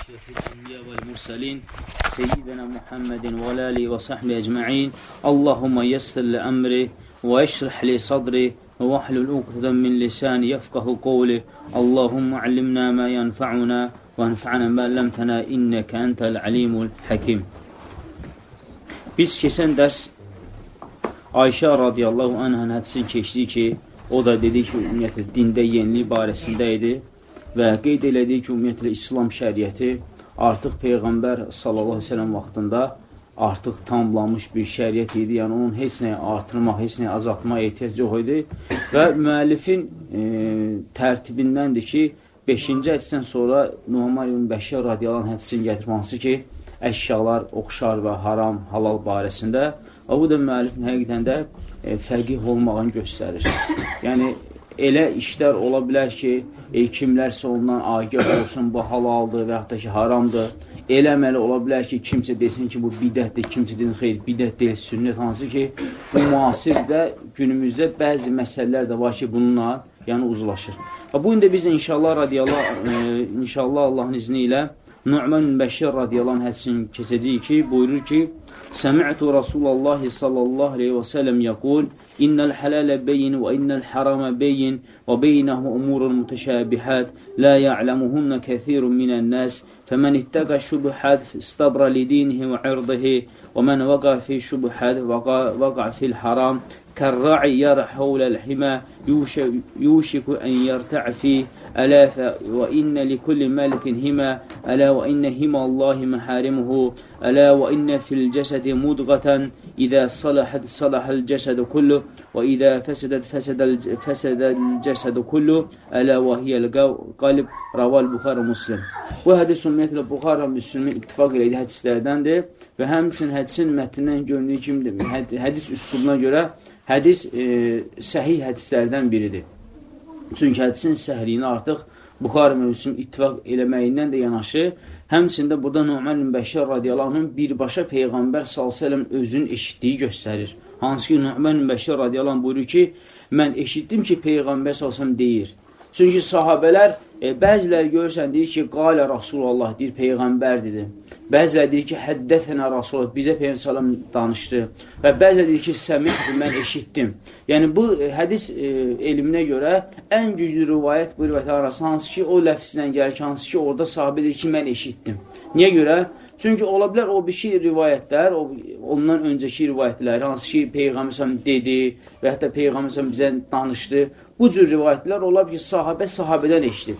أشرف الأنبياء والمرسلين سيدنا محمد وعلى آله وصحبه أجمعين اللهم يسر لأمري واشرح لي صدري واحلل عقدة من لساني يفقه قولي اللهم علمنا ما ينفعنا وانفعنا ما علمتنا إنك أنت العليم الحكيم Biz keçən dərs Ayşə radiyallahu anhın hədisini keçdik ki, o da dedi ki, ümumiyyətlə dində yenilik barəsində idi və qeyd elədi ki, ümumiyyətlə İslam şəriəti artıq Peyğəmbər sallallahu sellem vaxtında artıq tamamlanmış bir şəriət idi. Yəni, onun heç nəyə artırmaq, heç nəyə azaltmaq ehtiyac yox idi və müəllifin e, tərtibindəndir ki, 5-ci hədisdən sonra Nuhamar ibn Bəşir radiyalan hədisini gətirib hansı ki, əşyalar, oxşar və haram, halal barəsində və bu da müəllifin həqiqətən də e, fəqih olmağını göstərir. Yəni, elə işlər ola bilər ki, e, kimlərsə ondan agah olsun, bu halaldır və yaxud da ki, haramdır. Elə əməli ola bilər ki, kimsə desin ki, bu bidətdir, kimsə desin, xeyr, bidət deyil, sünnət hansı ki, bu müasirdə, günümüzdə bəzi məsələlər də var ki, bununla yəni uzlaşır. Və bu indi biz inşallah radiyallah, e, inşallah Allahın izni ilə Nu'man Bəşir radiyallahu anh hədisini keçəcəyik ki, buyurur ki, Səmi'tu Rasulallah sallallahu aleyhi və sələm yəqul, İnnəl hələlə beyin və innəl hərəmə beyin və beynəhu umurun mütəşəbihət, lə ya'ləmuhunnə kəthirun minən nəs, ittəqə şübhət istabra lidinihi və irdihi və mən vəqa fi şübhət vəqa fil كالرعي يرى حول الحمى يوشك أن يرتع فيه. ألا وإن لكل مالك هما. ألا وإن هما الله محارمه. ألا وإن في الجسد مضغة. إذا صلحت صلح الجسد كله. وإذا فسدت فسد فسد الجسد كله. ألا وهي القلب. رواه البخاري ومسلم. وهذا سميت البخاري ومسلم. اتفاق إليه هذا استهدان ده. فهمسن هذا سن متنين جوني جمد هذا هذا hədis e, səhih hədislərdən biridir. Çünki hədisin səhliyini artıq Buxarı mövzusunu ittifaq eləməyindən də yanaşı, həmçində burada Numan Bəşər radiyalarının birbaşa Peyğəmbər s.ə.v özünün eşitdiyi göstərir. Hansı ki, Numan Bəşər radiyalarının buyurur ki, mən eşitdim ki, Peyğəmbər s.ə.v deyir. Çünki sahabələr, e, bəziləri görürsən, deyir ki, qalə Rasulallah, deyir, Peyğəmbər dedi. Bəziləri deyir ki, həddəthənə Rasulullah, bizə Peyğəmbər danışdı. Və bəziləri deyir ki, səmihdir, mən eşitdim. Yəni, bu e, hədis e, elminə görə ən güclü rivayət bu rivayət arası hansı ki, o ləfslə gəlir ki, hansı ki, orada sahabə deyir ki, mən eşitdim. Niyə görə? Çünki ola bilər o bir şey rivayətlər, o, ondan öncəki rivayətlər, hansı ki, Peyğəmbər dedi və hətta Peyğəmbər bizə danışdı. Bu cür rivayətlər olar ki, sahabə sahabədən eşidib.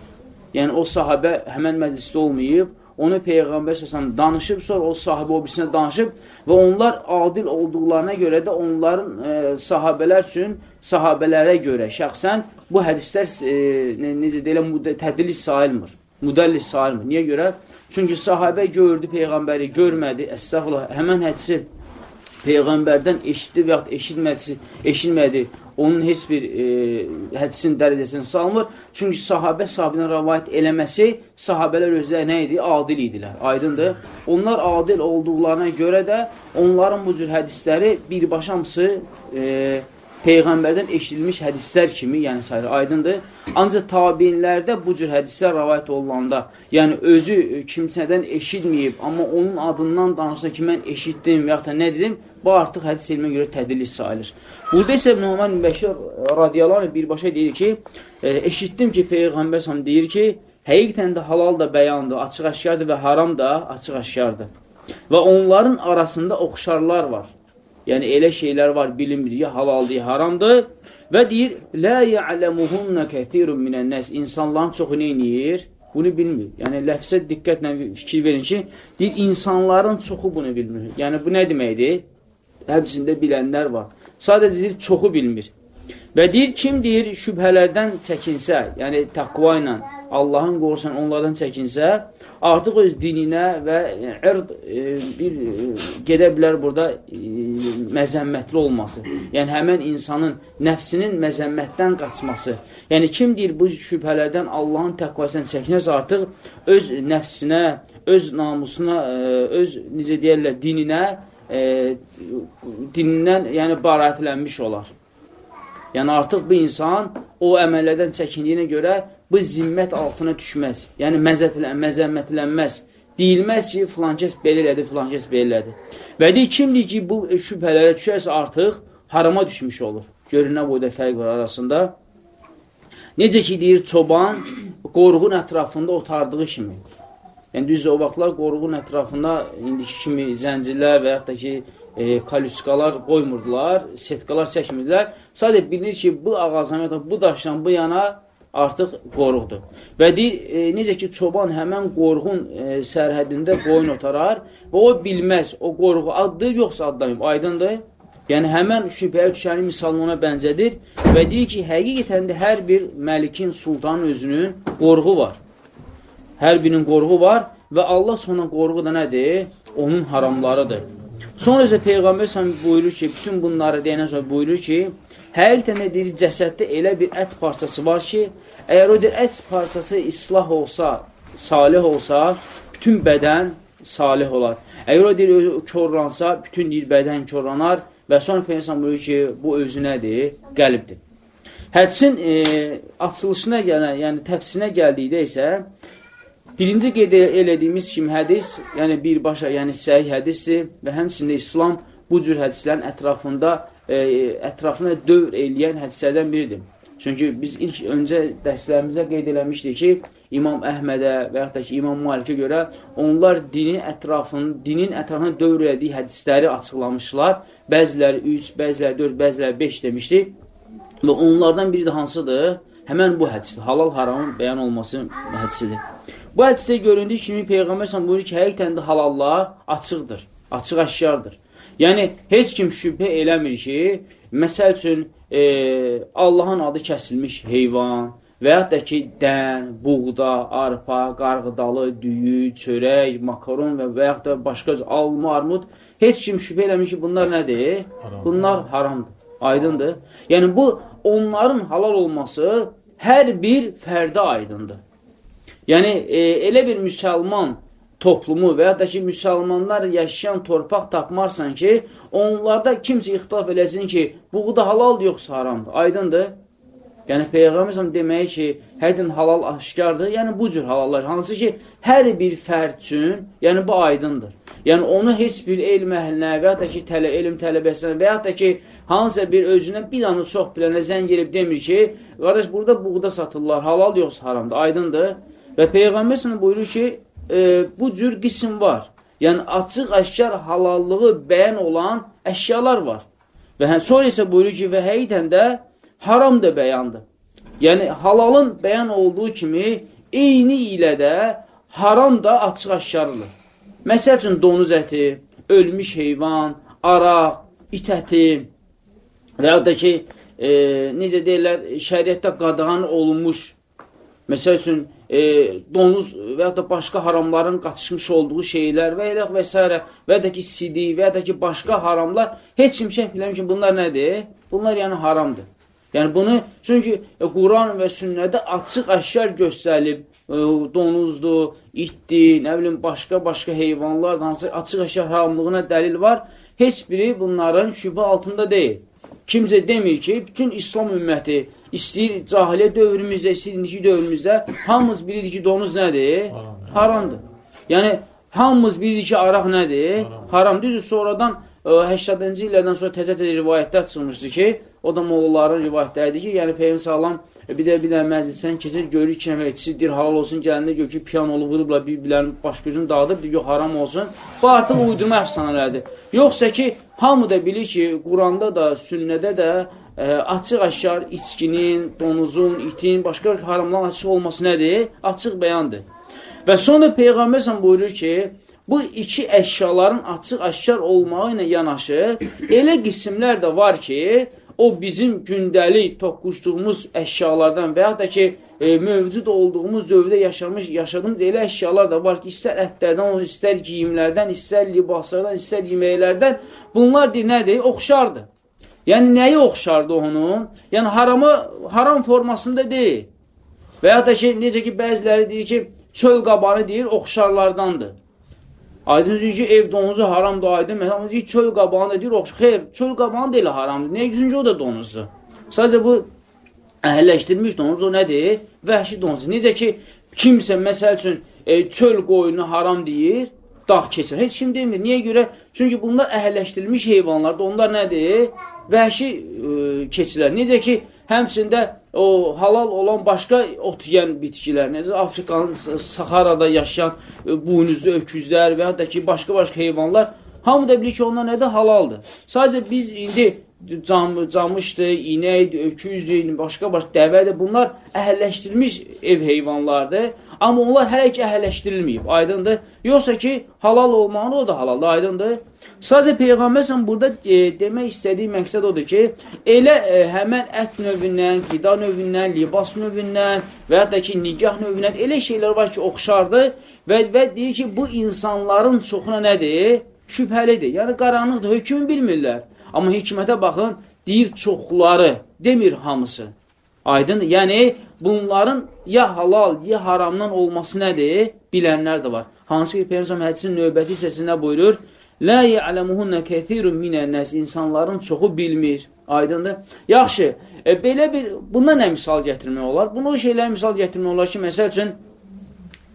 Yəni, o sahabə həmən məclisdə olmayıb, onu Peyğəmbər səsəm danışıb, sonra o sahibə o birisinə danışıb və onlar adil olduqlarına görə də onların e, sahabələr üçün, sahabələrə görə şəxsən bu hədislər e, ne, necə deyiləm, tədlis sayılmır, müdəllis sayılmır. Niyə görə? Çünki sahabə gördü Peyğəmbəri, görmədi, əstəğfurullah, həmən hədisi Peyğəmbərdən eşitdi və yaxud eşitmədi, onun heç bir e, hədisin dərəcəsini salmır. Çünki sahabə sahabindən rəvayət eləməsi sahabələr özləri nə idi? Adil idilər. Aydındır. Onlar adil olduqlarına görə də onların bu cür hədisləri birbaşa hamısı e, Peyğəmbərdən eşidilmiş hədislər kimi, yəni sayılır, aydındır. Ancaq tabinlərdə bu cür hədislər rəvayət olunanda, yəni özü kimsədən eşitməyib, amma onun adından danışsa ki, mən eşitdim və yaxud da nə dedim, bu artıq hədis elmə görə tədlis sayılır. Burada isə Numan Bəşir radiyalarını birbaşa deyir ki, e, eşitdim ki, Peyğəmbər səhəm deyir ki, həqiqətən də halal da bəyandır, açıq-aşkardır və haram da açıq-aşkardır. Və onların arasında oxşarlar var. Yəni, elə şeylər var, bilinmir, ya halaldır, ya haramdır. Və deyir, Lə ya'ləmuhunnə kəthirun minən nəs. İnsanların çoxu neyniyir? Bunu bilmir. Yəni, ləfsə diqqətlə fikir verin ki, deyir, insanların çoxu bunu bilmir. Yəni, bu nə deməkdir? Həmsində bilənlər var. Sadəcə deyir, çoxu bilmir. Və deyir, kim deyir, şübhələrdən çəkinsə, yəni təqva ilə Allahın qorsan onlardan çəkinsə, artıq öz dininə və ərd e, bir e, gedə bilər burada e, məzəmmətli olması. Yəni həmən insanın nəfsinin məzəmmətdən qaçması. Yəni kim deyir bu şübhələrdən Allahın təqvasından çəkinərsə artıq öz nəfsinə, öz namusuna, öz necə deyərlər, dininə dinindən yəni barətlənmiş olar. Yəni artıq bu insan o əməllərdən çəkindiyinə görə bu zimmət altına düşməz. Yəni məzətlən, məzəmmətlənməz. deyilməz ki, filan kəs belə elədi, filan kəs belə elədi. Və deyir, kimdir ki, bu şübhələrə düşərsə artıq harama düşmüş olur. Görün, nə boyda fərq var arasında. Necə ki, deyir, çoban qoruğun ətrafında otardığı kimi. Yəni, düzdür, o vaxtlar qoruğun ətrafında indiki kimi zəncirlər və yaxud da ki, e, kalüskalar qoymurdular, setkalar çəkmirdilər. Sadəcə bilinir ki, bu ağacdan ya da bu daşdan bu yana artıq qoruqdur. Və deyir, e, necə ki, çoban həmən qoruğun e, sərhədində qoyun otarar və o bilməz, o qoruğu adlayıb, yoxsa adlayıb, aydındır. Yəni, həmən şübhəyə düşənin misalını ona bənzədir və deyir ki, həqiqətən də hər bir məlikin, sultanın özünün qoruğu var. Hər birinin qoruğu var və Allah sonra qoruğu da nədir? Onun haramlarıdır. Sonra isə Peyğəmbər səhəm buyurur ki, bütün bunları deyənə sonra buyurur ki, həqiqətən deyir, cəsəddə elə bir ət parçası var ki, Əgər o deyir, ət parçası islah olsa, salih olsa, bütün bədən salih olar. Əgər o deyir, körlansa, bütün deyir, bədən körlanar və sonra Peyyəsən buyurur ki, bu özü nədir? Qəlibdir. Hədisin e, açılışına gələn, yəni təfsirinə gəldikdə isə, birinci qeyd elədiyimiz kimi hədis, yəni birbaşa, yəni səhih hədisdir və həmçində İslam bu cür hədislərin ətrafında, ətrafına dövr eləyən hədislərdən biridir. Çünki biz ilk öncə dərslərimizdə qeyd eləmişdik ki, İmam Əhmədə və yaxud da ki, İmam Malikə görə onlar dinin ətrafını, dinin ətrafına dövr elədiyi hədisləri açıqlamışlar. Bəziləri 3, bəziləri 4, bəziləri 5 demişdik. Və onlardan biri də hansıdır? Həmən bu hədisdir. Halal haramın bəyan olması hədisidir. Bu hədisdə göründüyü kimi Peyğəmbər sən buyurur ki, həqiqətən də halallar açıqdır, açıq əşyardır. Yəni, heç kim şübhə eləmir ki, məsəl üçün, e, Allahın adı kəsilmiş heyvan və yaxud da ki, dən, buğda, arpa, qarğıdalı, düyü, çörək, makaron və və yaxud da başqa alma, armud, heç kim şübhə eləmiş ki, bunlar nədir? Haram. Bunlar haramdır, aydındır. Yəni, bu, onların halal olması hər bir fərdə aydındır. Yəni, e, elə bir müsəlman toplumu və ya da ki, müsəlmanlar yaşayan torpaq tapmarsan ki, onlarda kimsə ixtilaf eləsin ki, bu da halaldır, yoxsa haramdır. Aydındır? Yəni, Peyğəmbər deməyi ki, hədin halal aşkardır, yəni bu cür halallar. Hansı ki, hər bir fərd üçün, yəni bu aydındır. Yəni, onu heç bir elm əhlinə və ya da ki, tələ, elm tələbəsinə və ya da ki, hansısa bir özündən bir anı çox bilənə zəng gelib demir ki, qardaş, burada buğda satırlar, halal yoxsa haramdır, aydındır. Və Peyğəmbər buyurur ki, e, bu cür qism var. Yəni, açıq əşkar halallığı bəyan olan əşyalar var. Və hə, sonra isə buyurur ki, və həqiqətən də haram da bəyandır. Yəni, halalın bəyan olduğu kimi, eyni ilə də haram da açıq əşkarlıdır. Məsəl üçün, donuz əti, ölmüş heyvan, araq, it əti və ya da ki, e, necə deyirlər, şəriətdə qadağan olunmuş, məsəl üçün, e, donuz və ya da başqa haramların qatışmış olduğu şeylər və elə və s. və ya da ki, sidi və ya da ki, başqa haramlar heç kim şək biləm ki, bunlar nədir? Bunlar yəni haramdır. Yəni bunu, çünki e, Quran və sünnədə açıq əşyar göstərilib, e, donuzdur, itdir, nə bilim, başqa-başqa heyvanlar, hansı açıq əşyar haramlığına dəlil var, heç biri bunların şübhə altında deyil. Kimsə demir ki, bütün İslam ümməti istəyir cahiliyə dövrümüzdə, istəyir indiki dövrümüzdə hamımız bilirik ki, donuz nədir? Haram, Haramdır. Yəni, hamımız bilirik ki, araq nədir? Haram. Haramdır. Sonradan 80-ci illərdən sonra təzə-təzə rivayətlər çıxmışdı ki, o da mollaların rivayətləridir ki, yəni Peyğəmbər sallam e, bir də bir də məclisdən keçir, görür iki nəfər etisi, dir halal olsun, gələndə gör ki, piyanolu vurubla bir-birlərin baş gözünü dağıdıb, yox haram olsun. Bu artıq uydurma əfsanələrdir. Yoxsa ki, hamı da bilir ki, Quranda da, sünnədə də açıq-aşkar içkinin, donuzun, itin, başqa haramların açıq olması nədir? Açıq bəyandır. Və sonra Peyğəmbər buyurur ki, bu iki əşyaların açıq-aşkar olmağı ilə yanaşı, elə qismlər də var ki, o bizim gündəlik toqquşduğumuz əşyalardan və yaxud da ki, e, mövcud olduğumuz dövrdə yaşamış, yaşadığımız elə əşyalar da var ki, istər ətlərdən, istər giyimlərdən, istər libaslardan, istər yeməklərdən, bunlar deyir, nədir? Oxşardır. Yəni, nəyi oxşardı onun? Yəni, haramı, haram formasında deyil. Və ya da ki, necə ki, bəziləri deyir ki, çöl qabanı deyir, oxşarlardandır. Aydın deyir ki, ev donuzu haramdır, aydın. Məsələn, deyir, çöl qabanı da deyir, oxşar. Xeyr, çöl qabanı deyil haramdır. Nəyə güzüncə o da donuzdur. Sadəcə bu əhəlləşdirilmiş donuz o nədir? Vəhşi donuz. Necə ki, kimsə, məsəl üçün, e, çöl qoyunu haram deyir, dağ keçir. Heç kim demir. Niyə görə? Çünki bunlar əhəlləşdirilmiş heyvanlardır. Onlar nədir? Vəhşi e, keçilər. Necə ki, həmçində o halal olan başqa ot yeyən bitkilər, necə Afrikanın Saharada yaşayan e, buynuzlu öküzlər və ya da ki, başqa-başqa heyvanlar hamı da bilir ki, onlar nədir? Halaldır. Sadəcə biz indi cam, camışdır, inəkdir, öküzdür, başqa-başqa dəvədir. Bunlar əhəlləşdirilmiş ev heyvanlardır. Amma onlar hələ ki əhəlləşdirilməyib. Aydındır. Yoxsa ki, halal olmağını o da halaldır. Aydındır. Sadəcə Peyğəmbər sən burada e, demək istədiyi məqsəd odur ki, elə e, həmən ət növündən, qida növündən, libas növündən və da ki, nigah növündən elə şeylər var ki, oxşardır və, və deyir ki, bu insanların çoxuna nədir? Şübhəlidir. Yəni, qaranlıqdır, hökmü bilmirlər. Amma hikmətə baxın, deyir çoxları, demir hamısı. Aydın, yəni bunların ya halal, ya haramdan olması nədir? Bilənlər də var. Hansı ki, Peyyəmsəm hədisin növbəti hissəsində buyurur, Lə ya'ləmuhunə kəthirun minən-nəs insanların çoxu bilmir. Aydındır? Yaxşı, e, belə bir bundan nə misal gətirmək olar? Bunu o şeylər misal gətirmək olar ki, məsəl üçün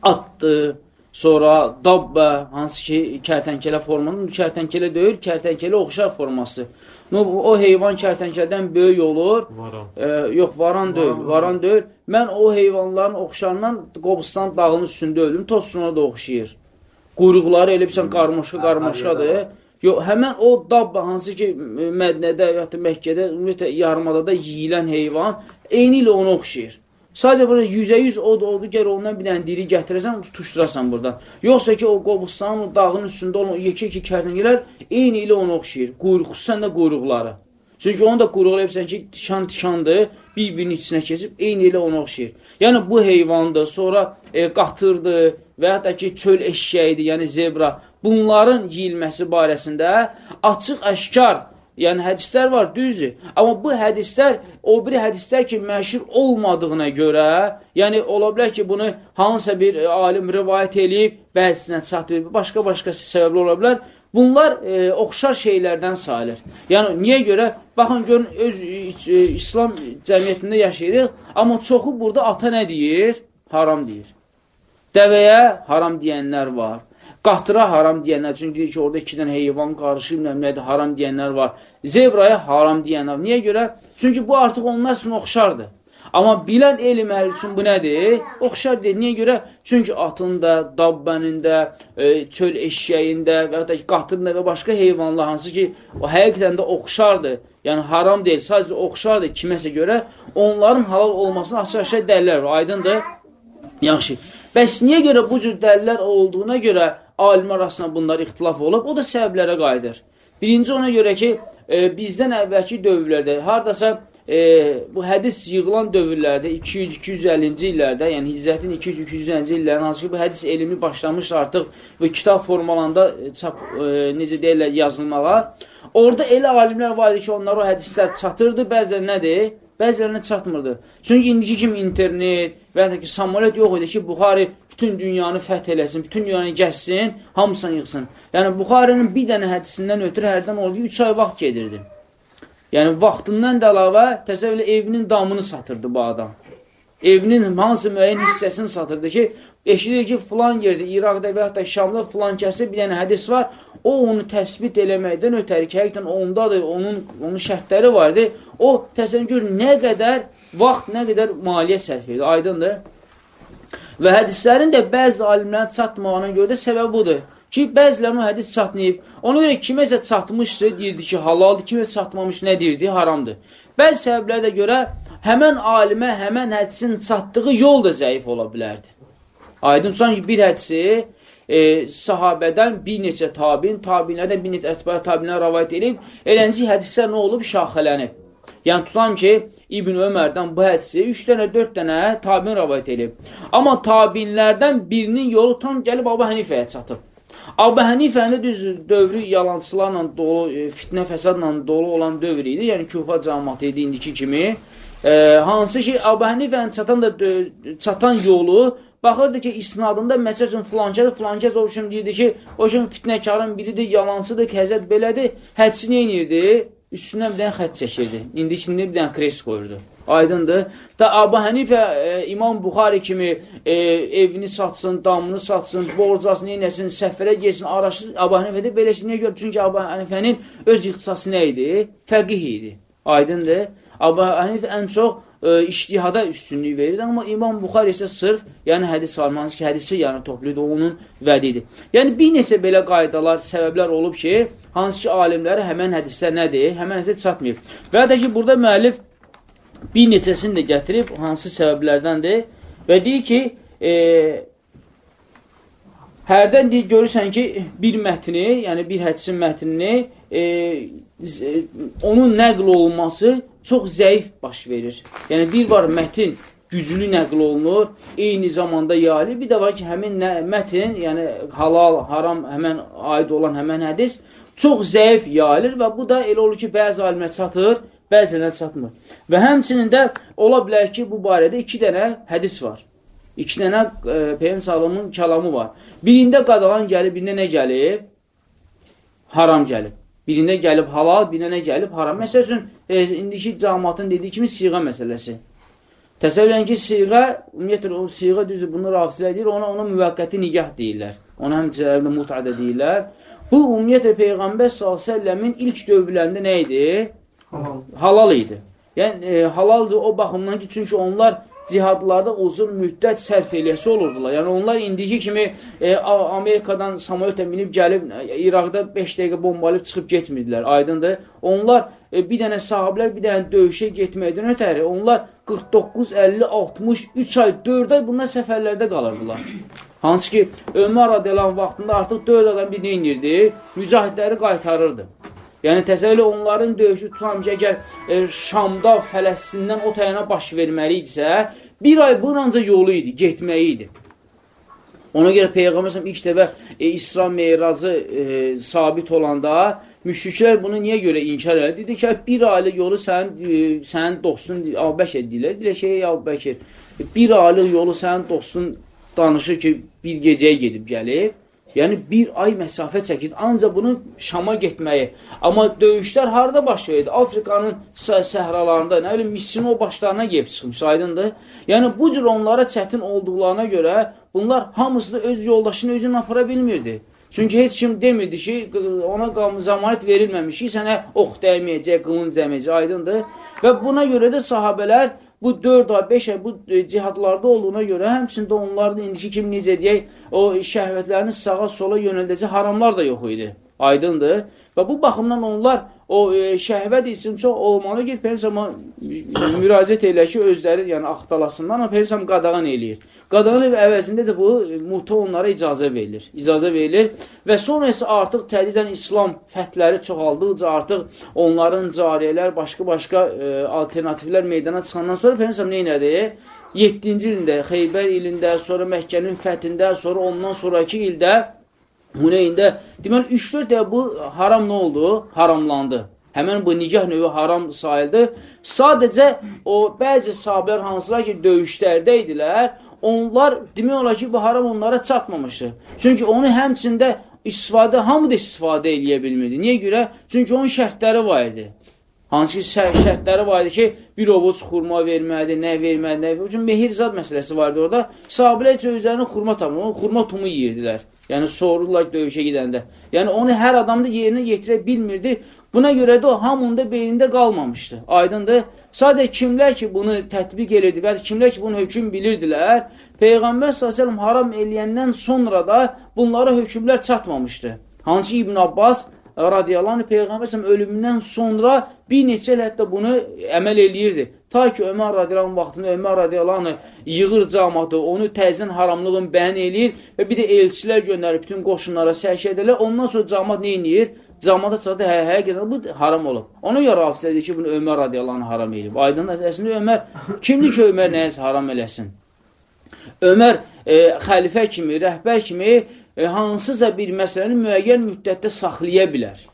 atdır, sonra dabbə, hansı ki, kərtənkələ formanın, kərtənkələ deyil, kərtənkələ oxşar forması. No, o heyvan kərtənkələdən böyük olur. Varan. E, yox, varan deyil, varan, varan deyil. Mən o heyvanların oxşarından Qobustan dağının üstündə öldüm, Tosuna da oxşayır quyruqları elə bilsən qarmaşa-qarmaşadır. Yox, həmən o dabba hansı ki Mədnədə ya Məkkədə ümumiyyətlə yarımadada yeyilən heyvan eyni ilə ona oxşayır. Sadəcə burada yüzə yüz od oldu, gəl ondan bir dənə diri gətirəsən, tutuşdurasan buradan. Yoxsa ki, o Qobustanın dağın üstündə olan yekə-yekə kərtəngələr eyni ilə ona oxşayır. Quyruq, xüsusən də quyruqları. Çünki onun da quyruqları hepsən ki, tikan-tikandır, bir-birinin içinə keçib, eyni ilə ona oxşayır. Yəni, bu heyvandır, sonra e, qatırdır, və da ki, çöl eşşəyidir, yəni zebra, bunların yiyilməsi barəsində açıq əşkar, yəni hədislər var, düzdür. Amma bu hədislər, o biri hədislər ki, məşhur olmadığına görə, yəni ola bilər ki, bunu hansısa bir alim rivayət eləyib, bəzisinə çatdırıb, başqa-başqa səbəblər ola bilər. Bunlar e, oxşar şeylərdən sayılır. Yəni, niyə görə? Baxın, görün, öz e, İslam cəmiyyətində yaşayırıq, amma çoxu burada ata nə deyir? Haram deyir. Dəvəyə haram deyənlər var. Qatıra haram deyənlər, çünki deyir ki, orada iki dənə heyvan qarışıb, nədir, haram deyənlər var. Zebraya haram deyənlər. Niyə görə? Çünki bu artıq onlar üçün oxşardır. Amma bilən elm əhli üçün bu nədir? Oxşar deyil. Niyə görə? Çünki atın da, dabbənin də, e, çöl eşyəyində və ya da qatırın da və başqa heyvanlar hansı ki, o həqiqətən də oxşardır. Yəni haram deyil, sadəcə oxşardır kiməsə görə. Onların halal olmasına açıq-açıq dəllər var. Aydındır? Yaxşı. Bəs niyə görə bu cür dəlillər olduğuna görə alim arasında bunlar ixtilaf olub? O da səbəblərə qayıdır. Birinci ona görə ki, e, bizdən əvvəlki dövrlərdə, haradasa e, bu hədis yığılan dövrlərdə 200-250-ci illərdə, yəni Hizzətin 200-250-ci illərin hansı ki, bu hədis elmi başlamış artıq və kitab formalanda e, çap, e, necə deyirlər, yazılmağa. Orada elə alimlər var idi ki, onlar o hədislər çatırdı, bəzən nədir? Bəzilərinə çatmırdı. Çünki indiki kimi internet və ya ki, samolet yox idi ki, Buxari bütün dünyanı fəth eləsin, bütün dünyanı gəzsin, hamısını yıxsın. Yəni, Buxarinin bir dənə hədisindən ötürü hərdən oldu, 3 ay vaxt gedirdi. Yəni, vaxtından da əlavə təsəvvürlə evinin damını satırdı bu adam. Evinin hansı müəyyən hissəsini satırdı ki, eşidir ki, filan yerdə, İraqda və yaxud da Şamda filan kəsə bir dənə hədis var, o onu təsbit eləməkdən ötəri ki, həqiqdən ondadır, onun, onun şərtləri var idi. O təsəvvür nə qədər vaxt, nə qədər maliyyə sərf edir, aydındır. Və hədislərin də bəzi alimlərin çatmağına görə də səbəb budur ki, bəzilərin hədis çatmayıb. Ona görə kiməsə çatmışdır, deyirdi ki, halaldır, kiməsə çatmamış nə deyirdi, haramdır. Bəzi səbəblərə də görə həmən alimə, həmən hədisin çatdığı yol da zəif ola bilərdi. Aydın, sanki bir hədisi e, sahabədən bir neçə tabin, tabinlərdən bir neçə ətbə tabinlər rəvayət edib, eləncə hədislər nə olub? Şaxələnib. Yəni, tutam ki, İbn Ömərdən bu hədisi 3 dənə, 4 dənə tabin rəvayət edib. Amma tabinlərdən birinin yolu tam gəlib Abu Hənifəyə çatıb. Abu Hənifənin düz dövrü yalancılarla dolu, e, fitnə fəsadla dolu olan dövr idi. Yəni, Kufa cəmatı idi indiki kimi. E, hansı ki, Abu Hənifənin çatan, da, çatan yolu Baxırdı ki, isnadında məsəl üçün filankədir, filankəz o üçün deyirdi ki, o üçün fitnəkarın biridir, yalansıdır, kəzət belədir. Hədsi nə inirdi? Üstündən bir dənə xət çəkirdi. İndikində bir dənə kres qoyurdu. Aydındır. Da Abu Hənifə, e, İmam Buxari kimi e, evini satsın, damını satsın, borcasını eləsin, səfərə gelsin, araşsın. Abu Hənifə də belə şey niyə gör? Çünki Abu Hənifənin öz ixtisası nə idi? Fəqih idi. Aydındır. Abu Hənifə ən çox e, iştihada üstünlük verir. Amma İmam Buxar isə sırf, yəni hədis almanız ki, hədisi yəni topludur, onun vədidir. Yəni bir neçə belə qaydalar, səbəblər olub ki, hansı ki, alimləri həmən hədislər nədir? Həmən hədislər çatmayıb. Və ya da ki, burada müəllif bir neçəsini də gətirib, hansı səbəblərdəndir və deyir ki, e, hərdən deyir, görürsən ki, bir mətni, yəni bir hədisin mətnini, e, onun nəql olunması çox zəif baş verir. Yəni, bir var mətin güclü nəql olunur, eyni zamanda yayılır. Bir də var ki, həmin nə, mətin, yəni halal, haram, həmən aid olan həmən hədis çox zəif yayılır və bu da elə olur ki, bəzi alimə çatır, bəzilərə çatmır. Və həmçinin də ola bilər ki, bu barədə iki dənə hədis var. İki dənə e, Peyyən Salımın kəlamı var. Birində qadalan gəlib, birində nə gəlib? Haram gəlib. Birində gəlib halal, birində gəlib haram. Məsəl üçün, e, indiki cəmatın dediyi kimi siğa məsələsi. Təsəvvür edin ki, siğa, ümumiyyətlə, o siğa düzdür, bunu rafislər deyir, ona ona müvəqqəti nigah deyirlər. Ona həmçələrində mutədə deyirlər. Bu, ümumiyyətlə, Peyğəmbər s.ə.v-in ilk dövrlərində nə idi? Halal. Halal idi. Yəni, e, halaldır o baxımdan ki, çünki onlar cihadlarda uzun müddət sərf eləyəsi olurdular. Yəni onlar indiki kimi e, Amerikadan samolyota minib gəlib e, İraqda 5 dəqiqə bombalayıb çıxıb getmirdilər. Aydındır. Onlar e, bir dənə sahabilər bir dənə döyüşə getməkdən ötəri onlar 49, 50, 60, 3 ay, 4 ay bunlar səfərlərdə qalırdılar. Hansı ki, Ömər radiyallahu vaxtında artıq 4 adam bir neyinirdi? Mücahidləri qaytarırdı. Yəni, təsəvvürlə onların döyüşü tutam ki, əgər e, Şamda, Fələstindən o təyana baş verməli idisə, bir ay bunun ancaq yolu idi, getməyi idi. Ona görə Peyğəmbər ilk dəfə e, İsra meyracı e, sabit olanda müşriklər bunu niyə görə inkar edir? Dedi ki, bir aylıq yolu sənin, e, sənin dostun Əbubəkir deyirlər. Deyirlər şey, Əbubəkir, bir aylıq yolu sənin dostun danışır ki, bir gecəyə gedib gəlib. Yəni, bir ay məsafə çəkir. Ancaq bunu Şama getməyi. Amma döyüşlər harada baş verirdi? Afrikanın səhralarında, nə bilim, Misirin o başlarına gelib çıxmış, aydındır. Yəni, bu cür onlara çətin olduqlarına görə bunlar hamısı da öz yoldaşını özünü apara bilmirdi. Çünki heç kim demirdi ki, ona zamanət verilməmiş ki, sənə ox dəyməyəcək, qılınc dəyməyəcək, aydındır. Və buna görə də sahabələr bu 4 ay, 5 ay bu e, cihadlarda olduğuna görə həmçində onlarda indiki kimi necə deyək, o şəhvətlərini sağa sola yönəldəcək haramlar da yox idi. Aydındır. Və bu baxımdan onlar o e, şəhvət için çox olmalı ki, Peygəmbər müraciət elə ki, özləri yəni axtalasınlar, amma Peygəmbər qadağan eləyir. Qadağan əvəzində də bu e, muta onlara icazə verilir. İcazə verilir və sonra isə artıq tədricən İslam fətləri çoxaldıqca artıq onların cariyələr, başqa-başqa e, alternativlər meydana çıxandan sonra Peygəmbər nə elədi? 7-ci ilində, Xeybər ilində, sonra Məkkənin fəthində, sonra ondan sonraki ildə Huneyndə deməli 3-4 dəfə bu haram nə oldu? Haramlandı. Həmən bu nikah növü haram sayıldı. Sadəcə o bəzi sahabələr hansılar ki, döyüşlərdə idilər, onlar demək olar ki, bu haram onlara çatmamışdı. Çünki onu həmçində istifadə, hamı da istifadə eləyə bilmirdi. Niyə görə? Çünki onun şərtləri var idi. Hansı ki, şərtləri var idi ki, bir ovuc xurma verməlidir, nə verməlidir, nə verməlidir. Mehir zad məsələsi vardı orada. Sahabələr özlərini xurma tamı, xurma tumu yeyirdilər. Yəni, sorurlar döyüşə gedəndə. Yəni, onu hər adam da yerinə yetirə bilmirdi. Buna görə də o hamında beynində qalmamışdı. Aydındır. Sadə kimlər ki, bunu tətbiq edirdi və kimlər ki, bunu hökum bilirdilər, Peyğəmbər s.ə.v haram eləyəndən sonra da bunlara hökumlər çatmamışdı. Hansı İbn Abbas radiyallahu anh, Peyğəmbər ölümündən sonra bir neçə il hətta bunu əməl eləyirdi. Ta ki, Ömər radiyallahu anh vaxtında Ömər radiyallahu anh yığır camatı, onu təzin haramlığın bəyan eləyir və bir də elçilər göndərir, bütün qoşunlara səhşə edirlər. Ondan sonra camat nə eləyir? camada çıxdı, hə, həqiqətən bu haram olub. Ona görə hafizə deyir ki, bunu Ömər radiyallahu anh haram eləyib. Aydın əslində Ömər, kimdir ki, Ömər nəyəsə haram eləsin? Ömər e, xəlifə kimi, rəhbər kimi e, hansısa bir məsələni müəyyən müddətdə saxlaya bilər.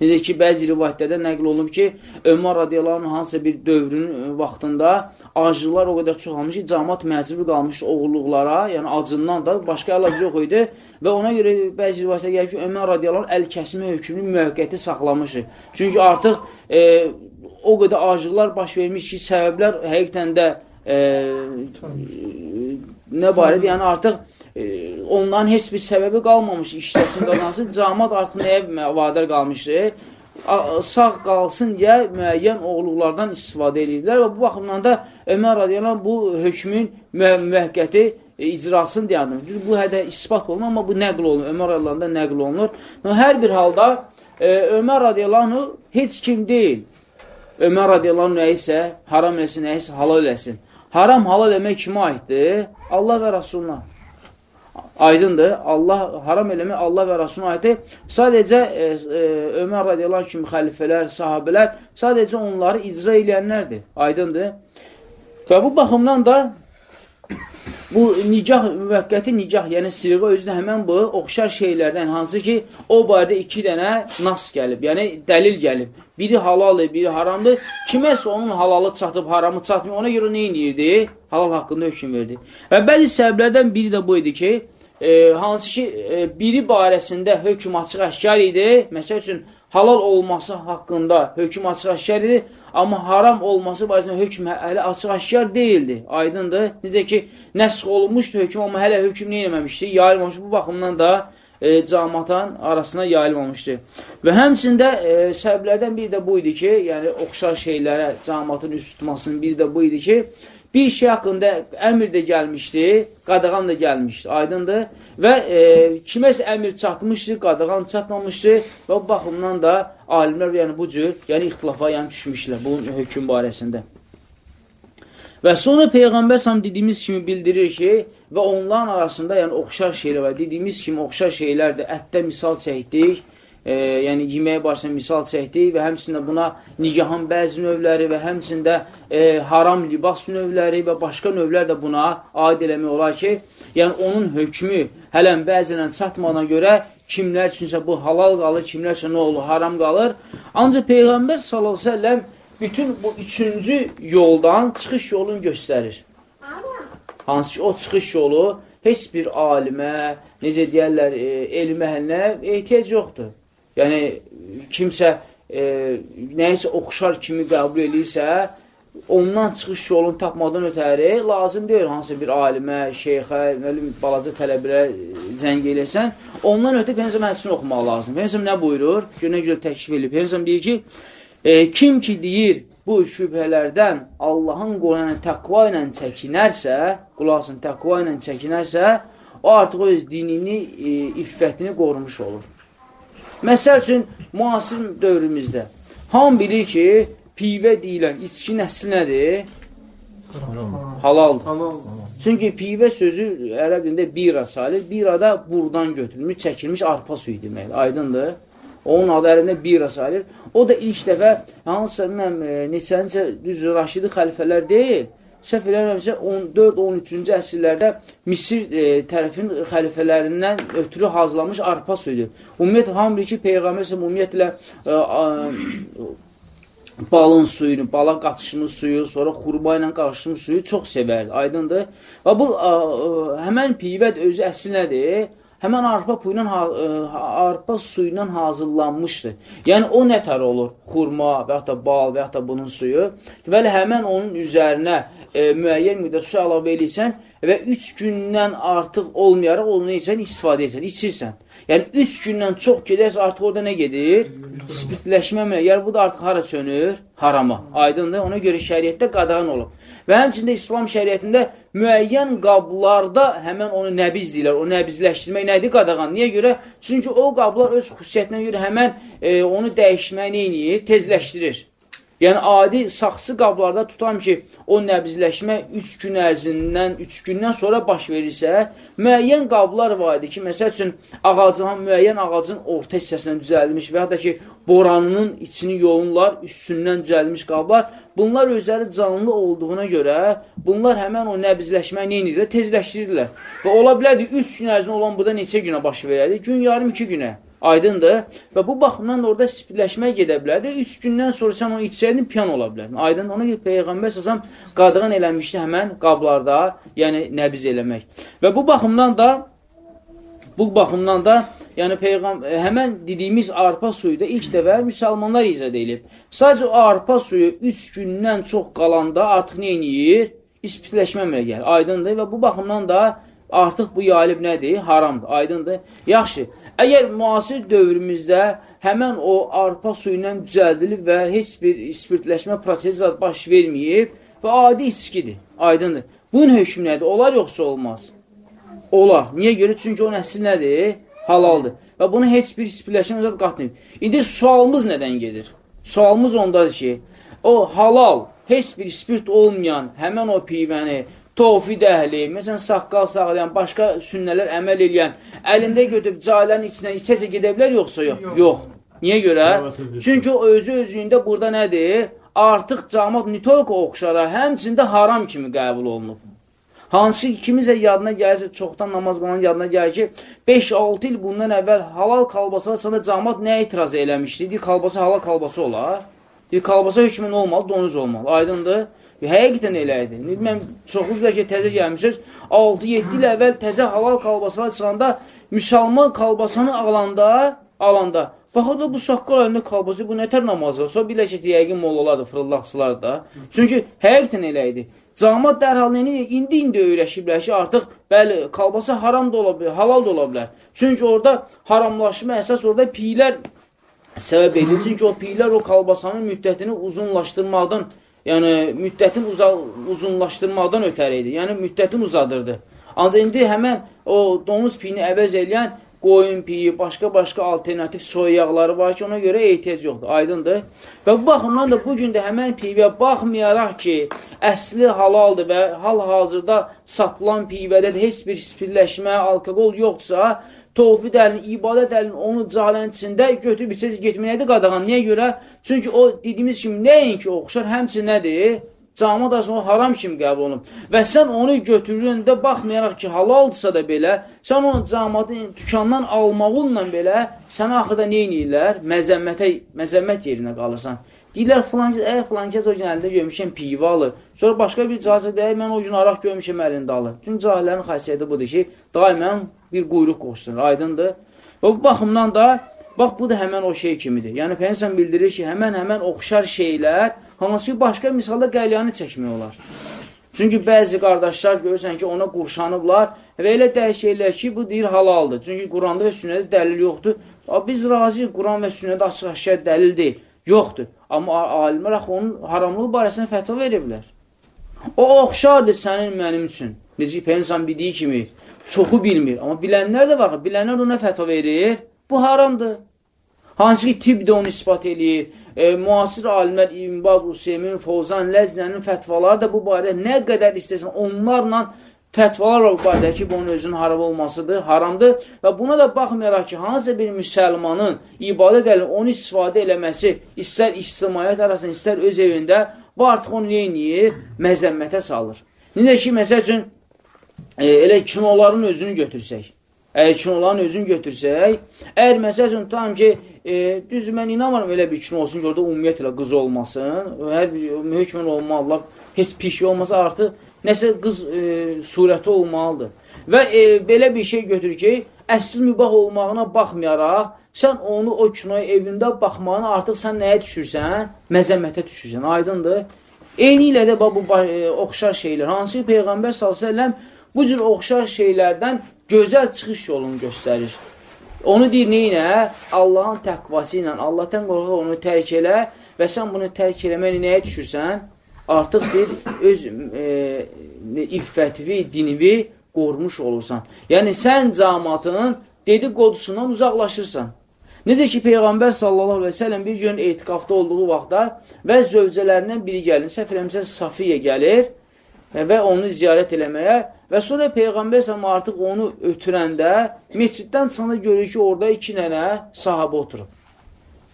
Necə ki, bəzi rivayətlərdə nəql olunub ki, Ömər radiyallahu anh hansısa bir dövrün e, vaxtında acılar o qədər çoxalmış ki, camat məcbur qalmış oğulluqlara, yəni acından da başqa əlac yox idi və ona görə bəzi rivayətlər gəlir ki, Ömər radiyallahu anh əl kəsmə hökmünü müvəqqəti saxlamışdır. Çünki artıq e, o qədər acılar baş vermiş ki, səbəblər həqiqətən də e, nə barədir? Yəni artıq onların heç bir səbəbi qalmamış işləsin, qazansın. Camat artıq nəyə vadar qalmışdır? Sağ qalsın deyə müəyyən oğluqlardan istifadə edirlər və bu baxımdan da Ömər radiyallahu bu hökmün müvəqqəti e, icrasını deyədim. Bu hədə ispat olunur, amma bu nəql olunur. Ömər radiyallahu nəql olunur. Hər bir halda e, Ömər radiyallahu heç kim deyil. Ömər radiyallahu nəyisə haram eləsin, nəyisə halal eləsin. Haram halal eləmək kimə aiddir? Allah və Rasuluna. Aydındır. Allah haram eləmək Allah və Rasuluna aiddir. Sadəcə e, e, Ömər radiyallahu kimi xəlifələr, sahabələr sadəcə onları icra eləyənlərdir. Aydındır. Və bu baxımdan da bu nicah, müvəqqəti nicah, yəni sirqa özünə həmən bu oxşar şeylərdən, hansı ki, o barədə iki dənə nas gəlib, yəni dəlil gəlib. Biri halaldır, biri haramdır. Kiməsə onun halalı çatıb, haramı çatmıyor, ona görə nə inirdi? Halal haqqında hökum verdi. Və bəzi səbəblərdən biri də bu idi ki, e, hansı ki, e, biri barəsində hökum açıq əşkar idi, məsəl üçün, halal olması haqqında hökum açıq əşkar idi, Amma haram olması barəsində hökm hələ açıq-aşkar deyildi. Aydındır. Necə ki, nəsx olunmuşdu hökm, amma hələ hökm nə eləməmişdi? Yayılmamışdı. Bu baxımdan da e, camatan arasına yayılmamışdı. Və həmçində e, səbəblərdən biri də bu idi ki, yəni oxşar şeylərə camatın üst tutmasının biri də bu idi ki, bir şey haqqında əmr də gəlmişdi, qadağan da gəlmişdi. Aydındır. Və e, kiməsə əmir çatmışdı, qadağan çatmamışdı və bu baxımdan da alimlər yəni bu cür, yəni ixtilafa yəni düşmüşlər bu hökm barəsində. Və sonra Peyğəmbər sam dediyimiz kimi bildirir ki, və onların arasında yəni oxşar şeylər var. Dediyimiz kimi oxşar şeylərdir. Ətdə misal çəkdik e, yəni yeməyə başlayan misal çəkdik və həmçində buna nigahın bəzi növləri və həmçində e, haram libas növləri və başqa növlər də buna aid eləmək olar ki, yəni onun hökmü hələn bəzənən çatmadana görə kimlər üçünsə bu halal qalır, kimlər üçün nə olur, haram qalır. Ancaq Peyğəmbər s.ə.v bütün bu üçüncü yoldan çıxış yolunu göstərir. Hansı ki, o çıxış yolu heç bir alimə, necə deyərlər, e, elm əhlinə ehtiyac yoxdur. Yəni, kimsə e, nəyisə oxşar kimi qəbul edirsə, ondan çıxış yolunu tapmadan ötəri lazım deyil hansısa bir alimə, şeyxə, nəlim, balaca tələbələ zəng eləsən, ondan ötə Peyğəmbər hədisini oxumaq lazım. Peyğəmbər nə buyurur? Günə görə təklif edib. Peyğəmbər deyir ki, e, kim ki deyir bu şübhələrdən Allahın qoyana təqva ilə çəkinərsə, qulaqsın, təqva ilə çəkinərsə, o artıq öz dinini, e, iffətini qorumuş olur. Məsəl üçün, müasir dövrümüzdə ham bilir ki, pivə deyilən içki nəsli nədir? Halaldır. Halal. Çünki pivə sözü ərəb dilində bira salir. Bira da buradan götürülmüş, çəkilmiş arpa suyu deməkdir. Aydındır. Onun adı ərəbində bira salir. O da ilk dəfə hansısa mən e, neçəncə düz Raşidi xəlifələr deyil, səhv eləmirəmsə 14-13-cü əsrlərdə Misir e, tərəfin xəlifələrindən ötürü hazırlanmış arpa suyudur. Ümumiyyətlə, hamı ki, Peyğəmbər ümumiyyətlə e, e, balın suyunu, bala qatışmış suyu, sonra xurba ilə qarışmış suyu çox sevərdi, aydındır. Və bu, ə, ə, həmən pivət özü əsli nədir? Həmən arpa puyla, ə, arpa suyu ilə hazırlanmışdır. Yəni, o nətər olur? Xurma və yaxud da bal və yaxud da bunun suyu. Deməli, həmən onun üzərinə e, müəyyən müddət su əlavə edirsən və 3 gündən artıq olmayaraq onu edirsən, istifadə edirsən, içirsən. Yəni 3 gündən çox gedərsə artıq orada nə gedir? Spirtləşmə mi? Yəni bu da artıq hara çönür? Harama. Aydındır? Ona görə şəriətdə qadağan olub. Və həmçində İslam şəriətində müəyyən qablarda həmən onu nəbiz deyirlər. O nəbizləşdirmək nədir qadağan? Niyə görə? Çünki o qablar öz xüsusiyyətinə görə həmən e, onu dəyişməyi neyini? Tezləşdirir. Yəni, adi saxsı qablarda tutam ki, o nəbizləşmə 3 gün ərzindən, 3 gündən sonra baş verirsə, müəyyən qablar var idi ki, məsəl üçün, ağacın, müəyyən ağacın orta hissəsindən düzəlmiş və ya da ki, boranının içini yolunlar, üstündən düzəlmiş qablar, bunlar özləri canlı olduğuna görə, bunlar həmən o nəbizləşmə neyinirlər? Tezləşdirirlər. Və ola bilərdi, 3 gün ərzində olan burada neçə günə baş verərdi? Gün, yarım, 2 günə. Aydındır. Və bu baxımdan orada spirləşmək gedə bilər. 3 gündən sonra sən onu içsəydin, piyan ola bilər. Aydın ona görə Peyğəmbər səsəm qadağan eləmişdi həmən qablarda, yəni nəbiz eləmək. Və bu baxımdan da bu baxımdan da yəni Peyğəm həmən dediyimiz arpa suyu da ilk dəfə müsəlmanlar izah edilib. Sadəcə o arpa suyu 3 gündən çox qalanda artıq nə edir? İspirləşmə əmələ gəlir. Aydındır və bu baxımdan da artıq bu yayılıb nədir? Haramdır. Aydındır. Yaxşı. Əgər müasir dövrümüzdə həmən o arpa suyu ilə düzəldilib və heç bir spirtləşmə prosesi baş verməyib və adi içkidir. Aydındır. Bunun hökmü nədir? Olar yoxsa olmaz? Olar. Niyə görə? Çünki onun əsli nədir? Halaldır. Və bunu heç bir spirtləşmə zat qatmayıb. İndi sualımız nədən gedir? Sualımız ondadır ki, o halal, heç bir spirt olmayan həmən o pivəni tovfid əhli, məsələn, saqqal sağlayan, başqa sünnələr əməl eləyən, əlində götürüb cahillərin içindən içəsə gedə bilər, yoxsa yox? Yox. Niyə görə? Çünki o özü özlüyündə burada nədir? Artıq camat nitolka oxşara, həmçində haram kimi qəbul olunub. Hansı ki, kimisə yadına gəlirsə, çoxdan namaz qalan yadına gəlir ki, 5-6 il bundan əvvəl halal kalbasa sana camat nə etiraz eləmişdi? Deyir, kalbasa halal kalbası olar. Deyir, kalbasa hökmən olmalı, donuz olmalı. Aydındır? Həqiqətən elə idi. Mən çoxuz bəlkə təzə gəlmişsiniz. 6-7 il əvvəl təzə halal kalbasalar çıxanda müsəlman kalbasanı alanda, alanda baxırdı bu saqqal əlində kalbası, bu nətər namazı? Sonra ki, yəqin mollalardır, fırıllaqçılar da. Çünki həqiqətən elə idi. Camat dərhal indi-indi öyrəşiblər ki, artıq bəli, kalbasa haram da ola bilər, halal da ola bilər. Çünki orada haramlaşma əsas orada piylər səbəb edir. Çünki o piylər o kalbasanın müddətini uzunlaşdırmaqdan yəni müddətin uza, uzunlaşdırmaqdan ötəri idi. Yəni müddətin uzadırdı. Ancaq indi həmən o donuz piyini əvəz eləyən qoyun piyi, başqa-başqa alternativ soya yağları var ki, ona görə ehtiyac yoxdur, aydındır. Və bu baxımdan da bu gün də həmən pivə baxmayaraq ki, əsli halaldır və hal-hazırda satılan pivədə heç bir spirləşmə, alkoqol yoxdursa, tovfid əlin, ibadət əlin onu cahilən içində götürüb içəcək getməyədir qadağan. Niyə görə? Çünki o dediyimiz kimi nəinki oxşar, həmçin nədir? Camad aslında o haram kimi qəbul olunub. Və sən onu götüründə baxmayaraq ki, halaldırsa da belə, sən onu camadı dükandan almağınla belə sənə axıda nə edirlər? Məzəmmətə, məzəmmət yerinə qalırsan. Deyirlər, filan, ə, filan kəs o gün əlində görmüşəm pivə alır. Sonra başqa bir cahil deyir, mən o gün araq görmüşəm əlində alır. Çünki cahillərin xasiyyəti budur ki, daimən bir quyruq qoşsunlar, aydındır. Və bu baxımdan da, bax, bu da həmən o şey kimidir. Yəni, Peynəsən bildirir ki, həmən-həmən oxşar şeylər, hansı ki, başqa misalda qəlyanı çəkmək olar. Çünki bəzi qardaşlar görürsən ki, ona qurşanıblar və elə dəyişirlər ki, bu deyir halaldır. Çünki Quranda və sünnədə dəlil yoxdur. Biz razıyıq, Quran və sünnədə açıq-aşkar dəlil deyil. Yoxdur. Amma alimlər axı onun haramlığı barəsində fətva veriblər. O oxşardır sənin mənim üçün. Necə ki, Peynəsən bildiyi kimi, çoxu bilmir. Amma bilənlər də var. Bilənlər ona fətva verir. Bu haramdır. Hansı ki, tib də onu ispat eləyir. E, müasir alimlər İbn Baz, Useymin, Fozan, Ləzzənin fətvaları da bu barədə nə qədər istəsən onlarla fətvalar bu barədə ki, bunun özünün haram olmasıdır, haramdır və buna da baxmayaraq ki, hansısa bir müsəlmanın ibadət əli onu istifadə eləməsi istər ictimaiyyət arasında, istər öz evində bu artıq onu neyiniyir? Məzəmmətə salır. Necə ki, məsəl üçün, e, elə kinoların özünü götürsək, əgər kinoların özünü götürsək, əgər məsəl üçün, tam ki, e, düz mən inanmıram elə bir kino olsun ki, orada ümumiyyətlə qız olmasın, hər bir hökmən olmalılar, heç pişi olmasa artıq nəsə qız e, surəti olmalıdır. Və e, belə bir şey götür ki, əsl mübah olmağına baxmayaraq, sən onu o kinoya evində baxmağına artıq sən nəyə düşürsən? Məzəmmətə düşürsən, aydındır. Eyni ilə də bu e, oxşar şeylər. Hansı ki, Peyğəmbər s.ə.v bu cür oxşar şeylərdən gözəl çıxış yolunu göstərir. Onu deyir, neynə? Allahın təqvası ilə, Allahdan qorxaq onu tərk elə və sən bunu tərk eləməni nəyə düşürsən? Artıq bir öz e, iffətivi, dinivi qormuş olursan. Yəni, sən camatının dedikodusundan uzaqlaşırsan. Necə ki, Peyğəmbər sallallahu aleyhi ve sellem bir gün etiqafda olduğu vaxtda və zövcələrindən biri gəlir, səhv eləmişsə Safiyə gəlir və onu ziyarət eləməyə və sonra Peyğəmbər sallam artıq onu ötürəndə meçiddən çıxanda görür ki, orada iki nənə sahabə oturub.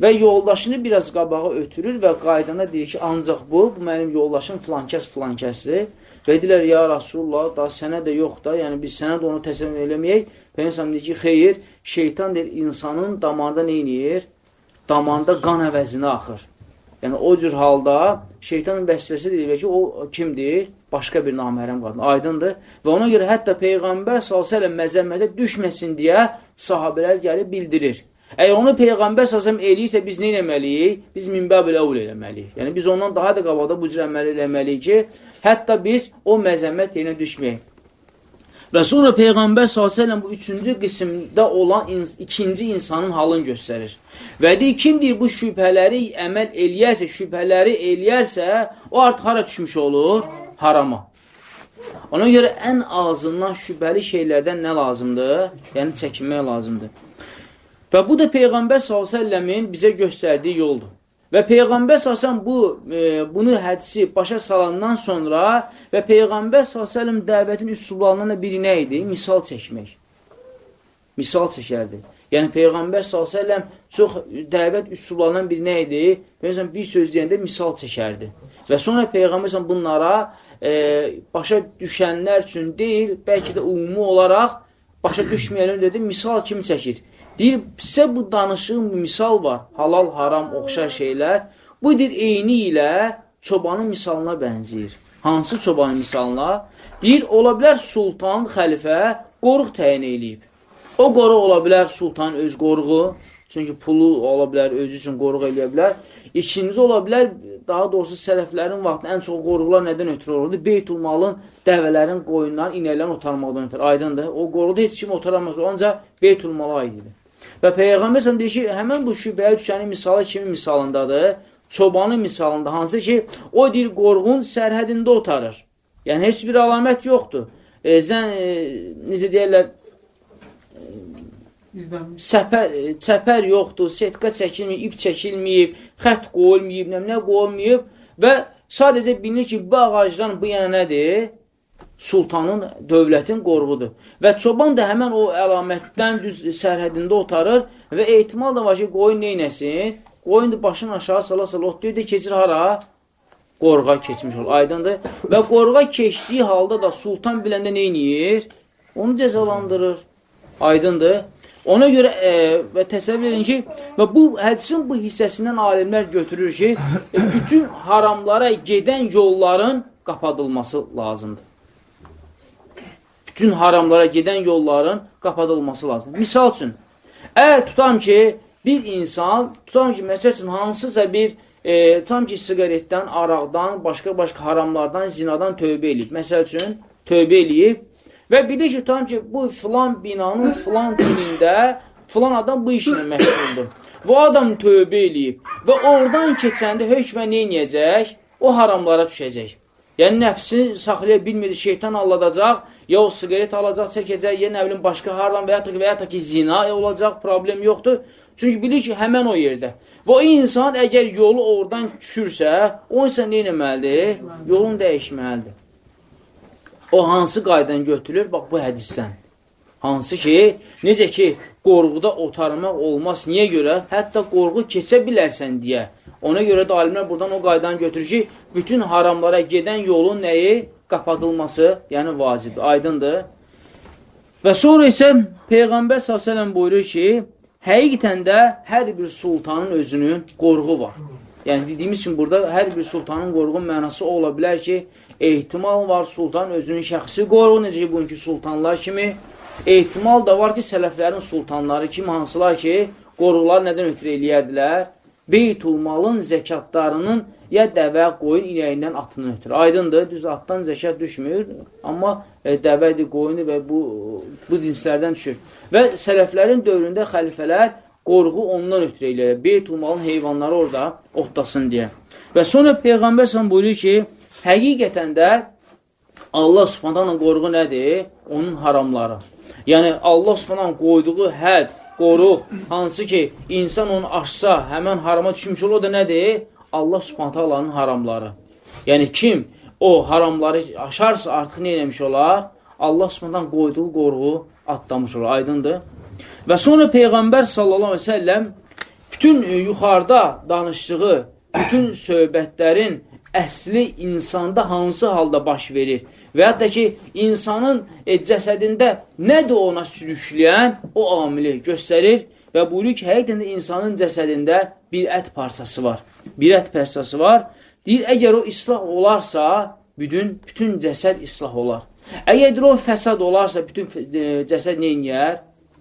Və yoldaşını biraz qabağa ötürür və qaydana deyir ki, ancaq bu, bu mənim yoldaşım filankəs filankəsdir. Və dedilər, ya Rasulullah, da sənə də yox da, yəni biz sənə də onu təsəvvür eləməyək. Peygəmbər deyir ki, xeyr, şeytan deyir, insanın damarında nə edir? Damarında qan əvəzinə axır. Yəni, o cür halda şeytanın vəsvəsi deyilir ki, o kimdir? Başqa bir namərəm qadın. Aydındır. Və ona görə hətta Peyğəmbər s.ə.v məzəmmətə düşməsin deyə sahabələr gəlib bildirir. Əgər onu Peyğəmbər s.ə.v eləyirsə, biz nə eləməliyik? Biz minbəb elə ul eləməliyik. Yəni, biz ondan daha da qabaqda bu cür əməli eləməliyik ki, hətta biz o məzəmmət yerinə düşməyək. Və sonra Peyğəmbər s.ə.v bu üçüncü qismdə olan ins ikinci insanın halını göstərir. Və deyir, kim deyir bu şübhələri əməl eləyərsə, şübhələri eləyərsə, o artıq hara düşmüş olur? Harama. Ona görə ən azından şübhəli şeylərdən nə lazımdır? Yəni, çəkinmək lazımdır. Və bu da Peyğəmbər s.ə.v-in bizə göstərdiyi yoldur. Və Peyğəmbər s.ə.v bu, e, bunu hədisi başa salandan sonra və Peyğəmbər s.ə.v dəvətin üsullarından da biri nə idi? Misal çəkmək. Misal çəkərdi. Yəni Peyğəmbər s.ə.v çox dəvət üsullarından biri nə idi? Peyğəmbər bir söz deyəndə misal çəkərdi. Və sonra Peyğəmbər s.ə.v bunlara e, başa düşənlər üçün deyil, bəlkə də ümumi olaraq başa düşməyənlər dedi, misal kimi çəkir. Deyir, sizə bu danışığın bir misal var. Halal, haram, oxşar şeylər. Bu deyir, eyni ilə çobanın misalına bənziyir. Hansı çobanın misalına? Deyir, ola bilər sultan, xəlifə qoruq təyin eləyib. O qoruq ola bilər sultan öz qoruğu, çünki pulu ola bilər, özü üçün qoruq eləyə bilər. İkinci ola bilər, daha doğrusu sələflərin vaxtında ən çox qoruqlar nədən ötürü olurdu? Beytulmalın, dəvələrin, qoyunların, inəklərin otarmaqdan ötürü. Aydındır. O qoruqda heç kim otaramaz, ancaq Beytulmala aid idi. Və Peyğəmbər səhəm deyir ki, həmən bu şübhəyə düşənin misalı kimi misalındadır? Çobanın misalında, hansı ki, o deyir, qorğun sərhədində otarır. Yəni, heç bir alamət yoxdur. E, zən, e, necə deyərlər, səpər, e, çəpər yoxdur, setka çəkilməyib, ip çəkilməyib, xət qoyulmayıb, nə, nə qoyulmayıb və sadəcə bilinir ki, bu ağacdan bu yana nədir? Sultanın, dövlətin qorğudur. Və çoban da həmən o əlamətdən düz sərhədində otarır və ehtimal da var ki, qoyun neynəsin? Qoyun başını aşağı sala-sala otlayır da keçir hara? Qorğa keçmiş olur, aydındır. Və qorğa keçdiyi halda da sultan biləndə neyniyir? Onu cəzalandırır, aydındır. Ona görə e, və təsəvvür edin ki, və bu hədisin bu hissəsindən alimlər götürür ki, e, bütün haramlara gedən yolların qapadılması lazımdır bütün haramlara gedən yolların qapadılması lazımdır. Misal üçün, əgər tutam ki, bir insan, tutam ki, məsəl üçün, hansısa bir, e, tutam ki, sigaretdən, araqdan, başqa-başqa haramlardan, zinadan tövbə eləyib. Məsəl üçün, tövbə eləyib və bilir ki, tutam ki, bu filan binanın filan günündə filan adam bu işlə məşğuldur. Bu adam tövbə eləyib və oradan keçəndə hökmə neynəyəcək? O haramlara düşəcək. Yəni, nəfsi saxlaya bilmir, şeytan alladacaq, ya o sigaret alacaq, çəkəcək, ya nə bilim, başqa hardan və ya, və ya ki, zina olacaq, problem yoxdur. Çünki bilir ki, həmən o yerdə. Və o insan əgər yolu oradan düşürsə, o insan nə eləməlidir? Yolunu dəyişməlidir. O hansı qaydan götürülür? Bax, bu hədisdən. Hansı ki, necə ki, qorğuda otarmaq olmaz. Niyə görə? Hətta qorğu keçə bilərsən deyə. Ona görə də alimlər buradan o qaydanı götürür ki, bütün haramlara gedən yolun nəyi? qapadılması, yəni vacibdir, aydındır. Və sonra isə Peyğəmbər s.ə.v buyurur ki, həqiqətən də hər bir sultanın özünün qorğu var. Yəni, dediyimiz kimi burada hər bir sultanın qorğu mənası ola bilər ki, ehtimal var sultan özünün şəxsi qorğu, necə ki, bugünkü sultanlar kimi, ehtimal da var ki, sələflərin sultanları kim, hansılar ki, qorğular nədən ötürü eləyərdilər? Beytulmalın zəkatlarının ya dəvə qoyun inəyindən atını ötür. Aydındır, düz atdan zəkat düşmür, amma e, dəvədir, qoyunu və bu, bu dinslərdən düşür. Və sələflərin dövründə xəlifələr qorğu ondan ötürü eləyir. Beytulmalın heyvanları orada otlasın deyə. Və sonra Peyğəmbər sən buyurur ki, həqiqətən də Allah subhananın qorğu nədir? Onun haramları. Yəni, Allah subhananın qoyduğu həd, qoruq, hansı ki, insan onu aşsa, həmən harama düşmüş olur, o da nədir? Allah subhanətə Allahın haramları. Yəni kim o haramları aşarsa artıq nə eləmiş olar? Allah subhanətən qoyduğu qorğu atlamış olur. Aydındır. Və sonra Peyğəmbər sallallahu aleyhi ve selləm bütün e, yuxarıda danışdığı bütün söhbətlərin əsli insanda hansı halda baş verir Və hətta ki, insanın e, cəsədində nədir ona sürükləyən o amili göstərir və buyurur ki, həqiqdən də insanın cəsədində bir ət parçası var. Bir ət parçası var. Deyir, əgər o islah olarsa, bütün, bütün cəsəd islah olar. Əgər o fəsad olarsa, bütün e, cəsəd neyniyər?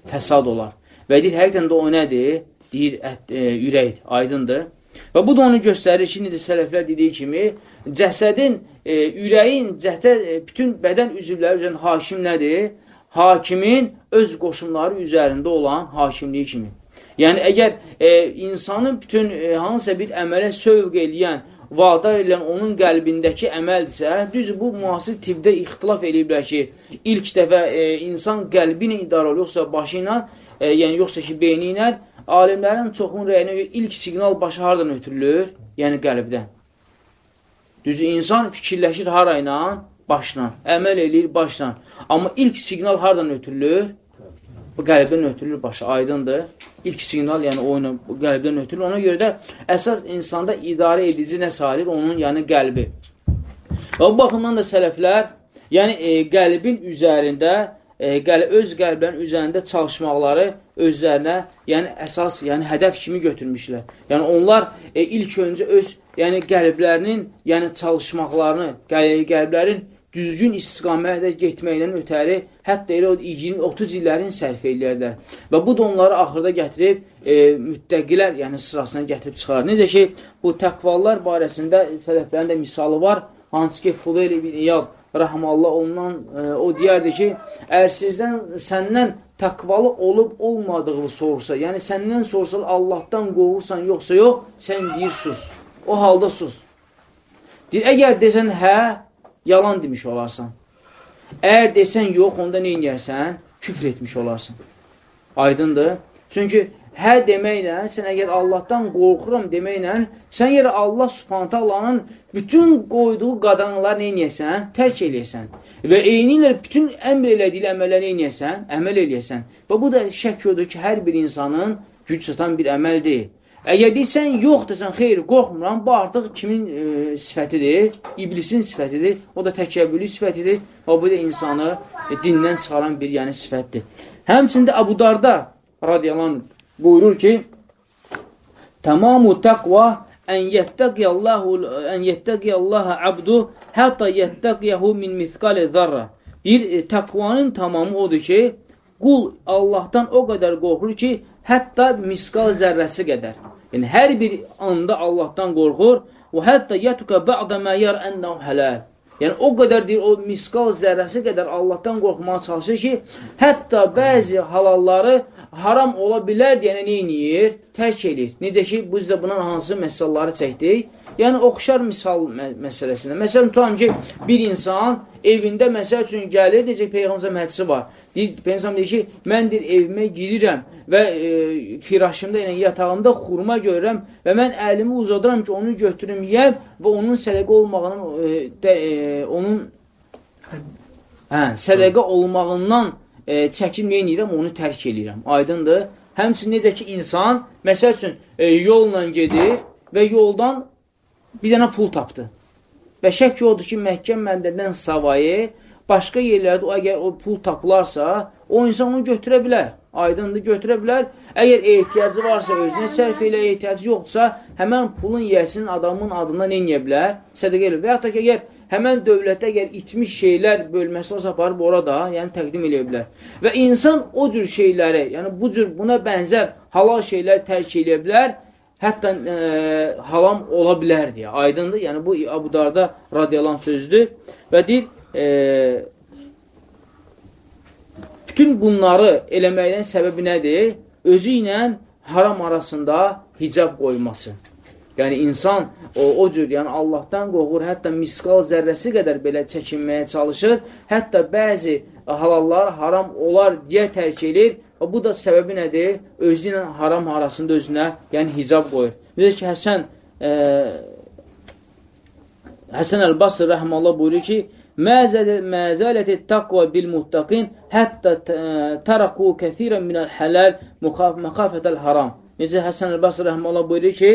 Fəsad olar. Və deyir, həqiqdən də o nədir? Deyir, ət, e, ürək, aydındır. Və bu da onu göstərir ki, necə sələflər dediyi kimi, cəsədin, e, ürəyin, cəhdə, e, bütün bədən üzvləri üzrən hakim nədir? Hakimin öz qoşumları üzərində olan hakimliyi kimi. Yəni, əgər e, insanın bütün e, hansısa bir əmələ sövq eləyən, vadar edən onun qəlbindəki əməldirsə, düz bu müasir tibbdə ixtilaf eləyiblər ki, ilk dəfə e, insan qəlbi ilə idarə olur, yoxsa başı ilə, e, yəni yoxsa ki, beyni ilə, alimlərin çoxun rəyinə ilk siqnal başı haradan ötürülür? Yəni qəlbdən. Düz insan fikirləşir harayla? Başla. Əməl eləyir başla. Amma ilk siqnal haradan ötürülür? Bu qəlbdən ötürülür başa, aydındır. İlk siqnal, yəni o ilə qəlbdən ötürülür. Ona görə də əsas insanda idarə edici nə salir? Onun yəni qəlbi. Və bu baxımdan da sələflər, yəni e, qəlbin üzərində, e, qəl öz qəlblərin üzərində çalışmaqları özlərinə, yəni əsas, yəni hədəf kimi götürmüşlər. Yəni onlar e, ilk öncə öz, yəni qəlblərinin, yəni çalışmaqlarını, qəlblərin düzgün istiqamətə getməkdən ötəri hətta elə 20-30 illərin sərf eləyərlər. Və bu da onları axırda gətirib e, müttəqilər, yəni sırasına gətirib çıxarır. Necə ki, bu təqvallar barəsində sələflərin də misalı var. Hansı ki, Fudayl ibn İyad rəhmallah ondan e, o deyərdi ki, əgər sizdən səndən təqvalı olub olmadığını sorsa, yəni səndən sorsa Allahdan qovursan yoxsa yox, sən deyir sus. O halda sus. Deyir, əgər desən hə, yalan demiş olarsan. Əgər desən yox, onda nə inəyərsən? Küfr etmiş olarsan. Aydındır. Çünki hə deməklə, sən əgər Allahdan qorxuram deməklə, sən yerə Allah subhanətə Allahın bütün qoyduğu qadanları nə inəyəsən? Tərk eləyəsən. Və eyni ilə bütün əmr elədiyi əməlləri inəyəsən? Əməl eləyəsən. Və bu da şək yoxdur ki, hər bir insanın güc satan bir əməl deyil. Əgər deyirsən, yox desən, xeyr, qorxmuram, bu artıq kimin e, sifətidir? İblisin sifətidir, o da təkəbbülü sifətidir və bu da insanı e, dindən çıxaran bir yəni sifətdir. Həmçində Əbu Darda radiyalan buyurur ki, Tamamu təqva ən yettəqiyallahu ən yettəqiyallaha abdu hətta yettəqiyahu min mithqali zarra. Bir e, təqvanın tamamı odur ki, qul Allahdan o qədər qorxur ki, hətta miskal zərrəsi qədər. Yəni, hər bir anda Allahdan qorxur və hətta yətuka bə'də mə yər ənəhu hələl. Yəni, o qədər deyir, o miskal zərrəsi qədər Allahdan qorxmağa çalışır ki, hətta bəzi halalları haram ola bilər deyənə neyniyir? Tərk edir. Necə ki, biz də bunun hansı məsəlləri çəkdik? Yəni, oxşar misal mə məsələsində. Məsələn, tutam ki, bir insan evində məsəl üçün gəlir, necə Peyğəmbər hədisi var. Deyir, Peyğəmbər deyir ki, mən deyir, evimə girirəm və e, firaşımda, yəni yatağımda xurma görürəm və mən əlimi uzadıram ki, onu götürüm yeyəm və onun sədəqə olmağının e, də, e, onun hə, sədəqə olmağından e, çəkinməyən edirəm, onu tərk edirəm. Aydındır? Həmçin necə ki, insan, məsəl üçün, e, yolla gedir və yoldan bir dənə pul tapdı. Və şək odur ki, Məkkə məndədən savayı başqa yerlərdə o, əgər o pul tapılarsa, o insan onu götürə bilər. Aydındır, götürə bilər. Əgər ehtiyacı varsa, özünə sərf elə ehtiyacı yoxdursa, həmən pulun yiyəsinin adamın adından neyə bilər? Sədəqə elə. Və yaxud da ki, əgər həmən dövlətdə əgər itmiş şeylər bölməsi olsa aparıb orada, yəni təqdim eləyə bilər. Və insan o cür şeyləri, yəni bu cür buna bənzər halal şeylər tərk eləyə bilər hətta e, halam ola bilər deyə. Aydındır? Yəni, bu Abu Darda radiyalan sözdür və deyir, e, bütün bunları eləməkdən səbəbi nədir? Özü ilə haram arasında hicab qoyması. Yəni, insan o, o cür, yəni Allahdan qorxur, hətta miskal zərrəsi qədər belə çəkinməyə çalışır, hətta bəzi halallar haram olar deyə tərk edir və bu da səbəbi nədir? Özü ilə haram arasında özünə, yəni hicab qoyur. Necə ki, Həsən e, Həsən Əl-Basr rəhməllah buyurur ki, Məzələti taqva bil muttaqin hətta təraku kəthirən minəl hələl məxafətəl haram. Necə Həsən Əl-Basr rəhməllah buyurur ki,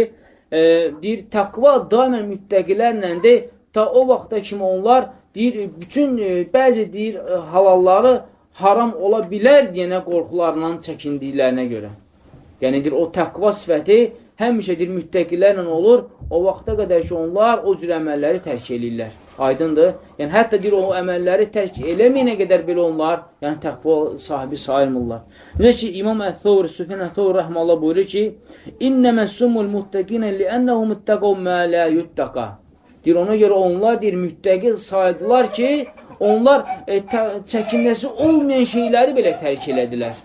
e, deyir, təqva daimən müttəqilərləndir, ta o vaxta kimi onlar deyir, bütün e, bəzi deyir, e, halalları haram ola bilər deyənə qorxularından çəkindiklərinə görə. Yəni, deyir, o təqva sifəti həmişə deyir, müttəqilərlə olur, o vaxta qədər ki, onlar o cür əməlləri tərk edirlər. Aydındır. Yəni, hətta deyir, o əməlləri tərk eləməyənə qədər belə onlar, yəni təqva sahibi sayılmırlar. Necə ki, İmam Əthur, Süfyan Əthur rəhməllah buyurur ki, İnnəmə sumul muttəqinə liənnəhum ittəqov mə lə yuttəqa. Deyir, ona görə onlar, deyir, müttəqi saydılar ki, onlar e, çəkinləsi olmayan şeyləri belə tərk elədilər.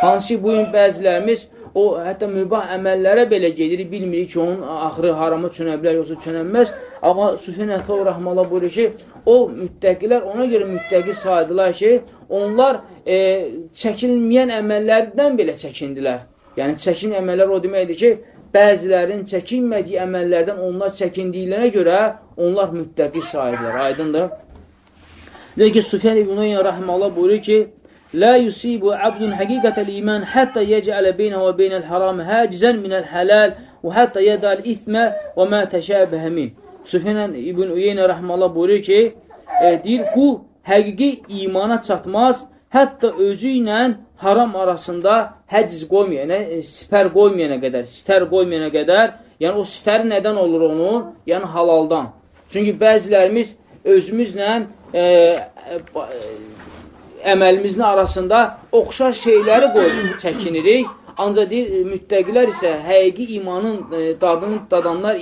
Hansı ki, bu gün bəzilərimiz o hətta mübah əməllərə belə gedir, bilmirik ki, onun axırı harama çönə bilər, yoxsa çönənməz. Amma Süfyan Əxov Rəhmələ buyurur ki, o müttəqilər ona görə müttəqi saydılar ki, onlar e, çəkilməyən əməllərdən belə çəkindilər. Yəni, çəkin əməllər o deməkdir ki, bəzilərin çəkinmədiyi əməllərdən onlar çəkindiyinə görə onlar müttəqi saydılar. Aydındır. Deyir ki, Süfyan İbn Uyyan rahimehullah buyurur ki, "La yusibu abdun haqiqatal iman hatta yec'ale beynehu ve beynel haram hacizan minel halal ve hatta yadal isme ve ma teşabehe min." Süfyan İbn Uyyan rahimehullah buyurur ki, e, deyir, "Qul həqiqi imana çatmaz, hətta özü ilə haram arasında həciz qoymayana, e, sipər qoymayana qədər, sitər qoymayana qədər, yəni o sitər nədən olur onu? Yəni halaldan. Çünki bəzilərimiz özümüzlə e, əməlimizin arasında oxşar şeyləri qoyub çəkinirik. Ancaq deyir, müttəqilər isə həqiqi imanın e, dadını dadanlar,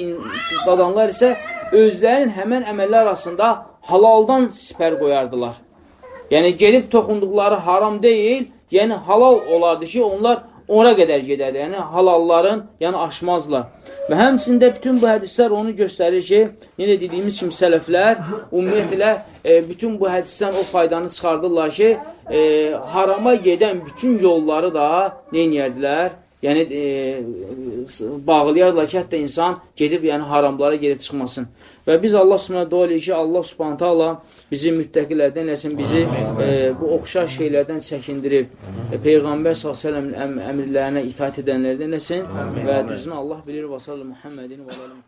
dadanlar isə özlərinin həmən əməllər arasında halaldan sipər qoyardılar. Yəni, gelib toxunduqları haram deyil, yəni halal olardı ki, onlar ora qədər gedərdi. Yəni, halalların yəni, aşmazlar. Və həmçində bütün bu hədislər onu göstərir ki, yenə dediyimiz kimi sələflər ümumiyyətlə e, bütün bu hədisdən o faydanı çıxardırlar ki, e, harama gedən bütün yolları da neyniyərdilər? Yəni, e, bağlayarlar ki, hətta insan gedib, yəni haramlara gedib çıxmasın. Və biz Allah subhanə dua eləyik ki, Allah subhanə Allah bizi müttəqilərdən eləsin, bizi e, bu oxşar şeylərdən çəkindirib, e, Peyğəmbər s.ə.v əmrlərinə itaat edənlərdən eləsin və düzünü Allah bilir və sallı Muhammedin və aləlim.